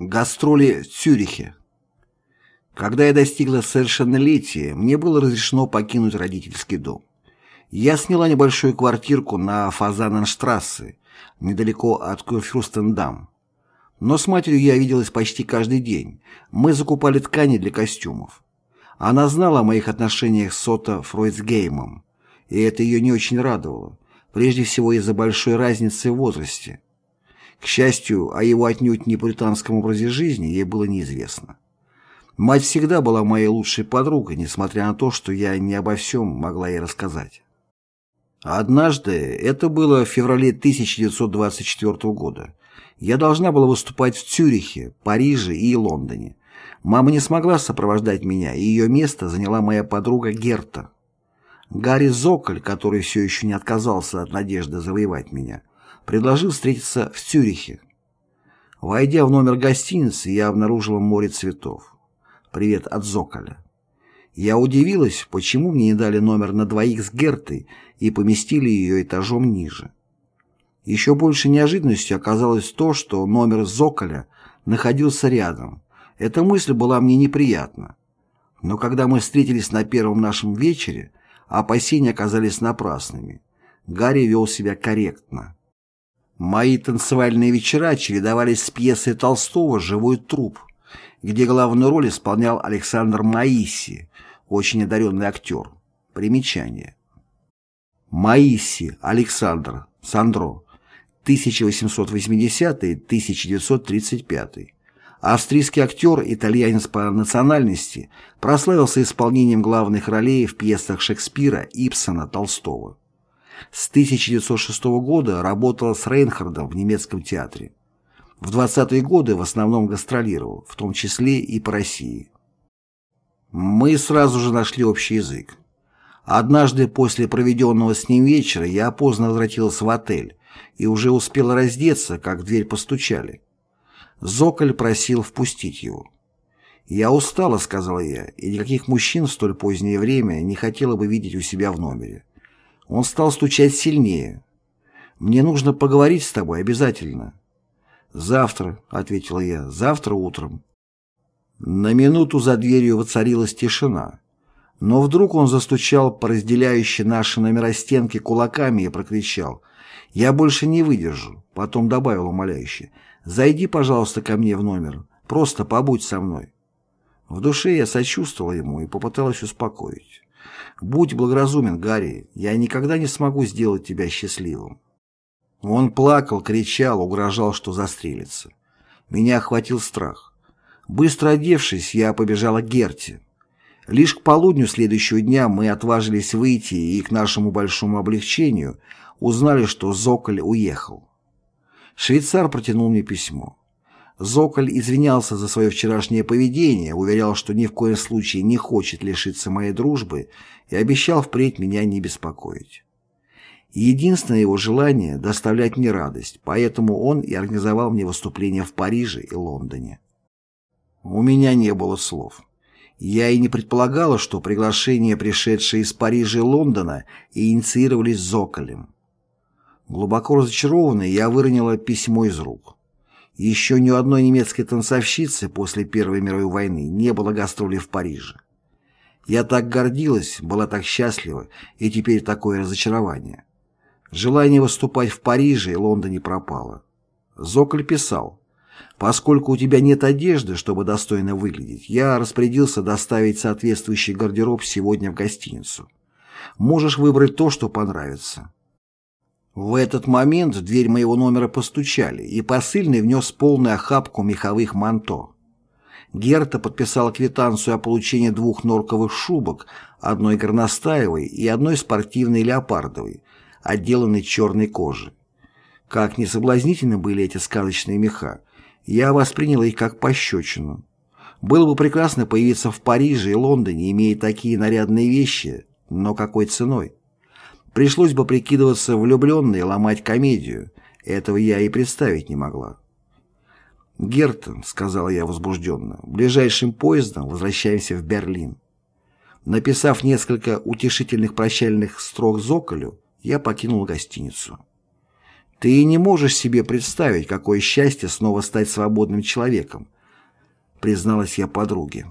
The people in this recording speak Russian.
Гастроли в Цюрихе. Когда я достигла совершеннолетия, мне было разрешено покинуть родительский дом. Я сняла небольшую квартирку на Фазаненштрассе, недалеко от Курфюрстендам. Но с матерью я виделась почти каждый день. Мы закупали ткани для костюмов. Она знала о моих отношениях с Сото Фройцгеймом, и это ее не очень радовало, прежде всего из-за большой разницы в возрасте. К счастью, о его отнюдь не британском образе жизни ей было неизвестно. Мать всегда была моей лучшей подругой, несмотря на то, что я не обо всем могла ей рассказать. Однажды, это было в феврале 1924 года, я должна была выступать в Цюрихе, Париже и Лондоне. Мама не смогла сопровождать меня, и ее место заняла моя подруга Герта. Гарри Зоколь, который все еще не отказался от надежды завоевать меня, предложил встретиться в Цюрихе. Войдя в номер гостиницы, я обнаружила море цветов. Привет от Зоколя. Я удивилась, почему мне не дали номер на двоих с Гертой и поместили ее этажом ниже. Еще больше неожиданностью оказалось то, что номер Зоколя находился рядом. Эта мысль была мне неприятна. Но когда мы встретились на первом нашем вечере, опасения оказались напрасными. Гарри вел себя корректно. Мои танцевальные вечера чередовались с пьесой Толстого «Живой труп», где главную роль исполнял Александр Маисси, очень одаренный актер. Примечание. Маисси Александр Сандро 1880-1935 Австрийский актер, итальянец по национальности, прославился исполнением главных ролей в пьесах Шекспира, Ипсона, Толстого. С 1906 года работал с Рейнхардом в немецком театре. В 20-е годы в основном гастролировал, в том числе и по России. Мы сразу же нашли общий язык. Однажды после проведенного с ним вечера я поздно возвратился в отель и уже успел раздеться, как в дверь постучали. Зоколь просил впустить его. «Я устала», — сказала я, и никаких мужчин в столь позднее время не хотела бы видеть у себя в номере. Он стал стучать сильнее. «Мне нужно поговорить с тобой обязательно». «Завтра», — ответила я, — «завтра утром». На минуту за дверью воцарилась тишина. Но вдруг он застучал по разделяющей наши номера стенки кулаками и прокричал «Я больше не выдержу», потом добавил умоляюще «Зайди, пожалуйста, ко мне в номер, просто побудь со мной». В душе я сочувствовал ему и попыталась успокоить. «Будь благоразумен, Гарри, я никогда не смогу сделать тебя счастливым». Он плакал, кричал, угрожал, что застрелится. Меня охватил страх. Быстро одевшись, я побежала к Герте. Лишь к полудню следующего дня мы отважились выйти и, к нашему большому облегчению, узнали, что Зоколь уехал. Швейцар протянул мне письмо. Зоколь извинялся за свое вчерашнее поведение, уверял, что ни в коем случае не хочет лишиться моей дружбы и обещал впредь меня не беспокоить. Единственное его желание – доставлять мне радость, поэтому он и организовал мне выступления в Париже и Лондоне. У меня не было слов. Я и не предполагала, что приглашения, пришедшие из Парижа и Лондона, инициировались Зоколем. Глубоко разочарованный, я выронила письмо из рук. Еще ни у одной немецкой танцовщицы после Первой мировой войны не было гастролей в Париже. Я так гордилась, была так счастлива, и теперь такое разочарование. Желание выступать в Париже и Лондоне пропало. Зоколь писал, «Поскольку у тебя нет одежды, чтобы достойно выглядеть, я распорядился доставить соответствующий гардероб сегодня в гостиницу. Можешь выбрать то, что понравится». В этот момент в дверь моего номера постучали, и посыльный внес полную охапку меховых манто. Герта подписала квитанцию о получении двух норковых шубок, одной горностаевой и одной спортивной леопардовой, отделанной черной кожей. Как несоблазнительны были эти сказочные меха, я воспринял их как пощечину. Было бы прекрасно появиться в Париже и Лондоне, имея такие нарядные вещи, но какой ценой? Пришлось бы прикидываться влюбленной и ломать комедию. Этого я и представить не могла. «Гертон», — сказала я возбужденно, — «ближайшим поездом возвращаемся в Берлин». Написав несколько утешительных прощальных строк Зоколю, я покинул гостиницу. Ты не можешь себе представить, какое счастье снова стать свободным человеком, призналась я подруге.